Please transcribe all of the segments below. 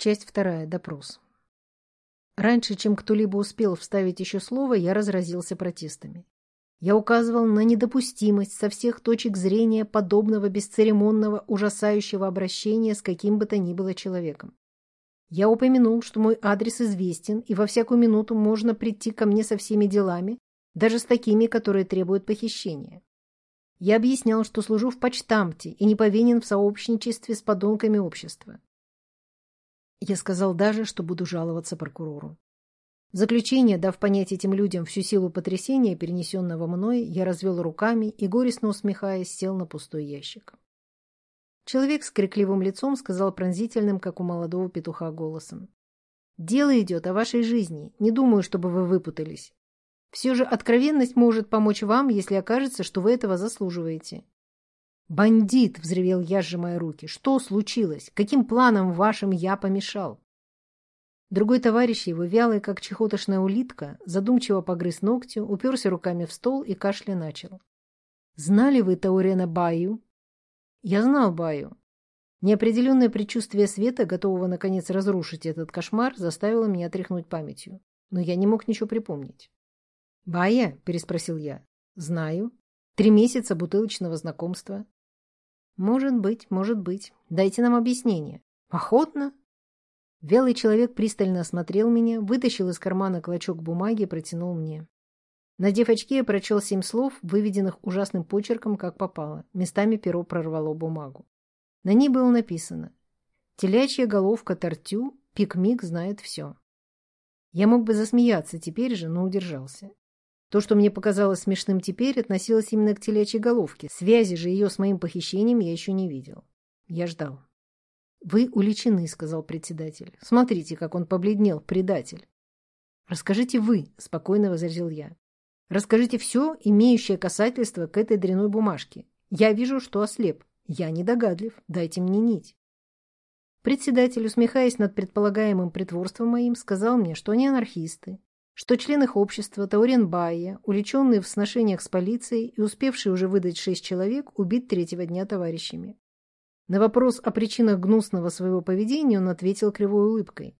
Часть вторая. Допрос. Раньше, чем кто-либо успел вставить еще слово, я разразился протестами. Я указывал на недопустимость со всех точек зрения подобного бесцеремонного, ужасающего обращения с каким бы то ни было человеком. Я упомянул, что мой адрес известен, и во всякую минуту можно прийти ко мне со всеми делами, даже с такими, которые требуют похищения. Я объяснял, что служу в почтамте и не повинен в сообщничестве с подонками общества. Я сказал даже, что буду жаловаться прокурору. В заключение, дав понять этим людям всю силу потрясения, перенесенного мной, я развел руками и, горестно усмехаясь, сел на пустой ящик. Человек с крикливым лицом сказал пронзительным, как у молодого петуха, голосом. «Дело идет о вашей жизни. Не думаю, чтобы вы выпутались. Все же откровенность может помочь вам, если окажется, что вы этого заслуживаете. «Бандит!» — взревел я, сжимая руки. «Что случилось? Каким планом вашим я помешал?» Другой товарищ его, вялый, как чехотошная улитка, задумчиво погрыз ногтю, уперся руками в стол и кашля начал. «Знали вы Таурена Баю?» «Я знал Баю». Неопределенное предчувствие света, готового, наконец, разрушить этот кошмар, заставило меня тряхнуть памятью. Но я не мог ничего припомнить. «Бая?» – переспросил я. «Знаю. Три месяца бутылочного знакомства. Может быть, может быть. Дайте нам объяснение. Охотно? Велый человек пристально осмотрел меня, вытащил из кармана клочок бумаги и протянул мне. Надев очки, я прочел семь слов, выведенных ужасным почерком, как попало. Местами перо прорвало бумагу. На ней было написано «Телячья головка тортю, пикмик знает все». Я мог бы засмеяться теперь же, но удержался. То, что мне показалось смешным теперь, относилось именно к телячьей головке. Связи же ее с моим похищением я еще не видел. Я ждал. «Вы уличены», — сказал председатель. «Смотрите, как он побледнел, предатель». «Расскажите вы», — спокойно возразил я. «Расскажите все, имеющее касательство к этой дряной бумажке. Я вижу, что ослеп. Я недогадлив. Дайте мне нить». Председатель, усмехаясь над предполагаемым притворством моим, сказал мне, что они анархисты, что член их общества Таурен Байя, увлеченный в сношениях с полицией и успевший уже выдать шесть человек, убит третьего дня товарищами. На вопрос о причинах гнусного своего поведения он ответил кривой улыбкой.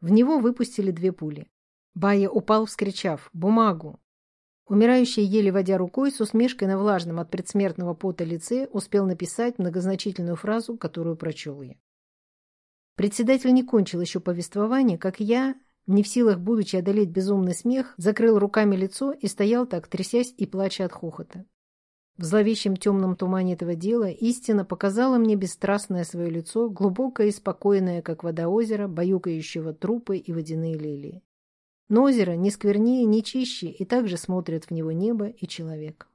В него выпустили две пули. Байя упал, вскричав «Бумагу!». Умирающий, еле водя рукой, с усмешкой на влажном от предсмертного пота лице, успел написать многозначительную фразу, которую прочел я. Председатель не кончил еще повествование, как я, не в силах, будучи одолеть безумный смех, закрыл руками лицо и стоял так, трясясь и плача от хохота. В зловещем темном тумане этого дела истина показала мне бесстрастное свое лицо, глубокое и спокойное, как вода озера, баюкающего трупы и водяные лилии. Но озеро ни сквернее, ни чище, и также смотрят в него небо и человек.